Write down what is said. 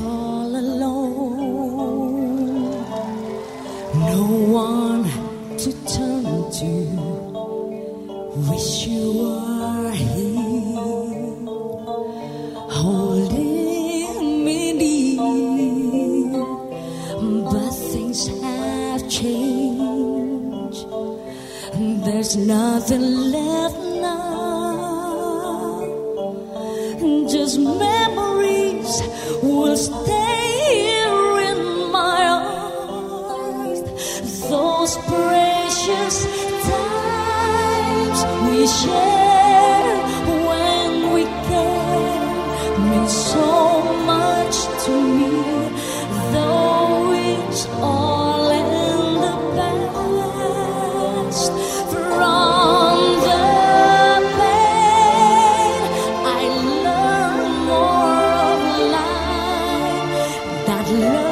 all alone. No one to turn to. Wish you were here, holding me near. But things have changed. There's nothing left now. Just memories will stay here in my eyes. Those precious times we shared when we cared mean so much to me. Though it's all in the past, de novo.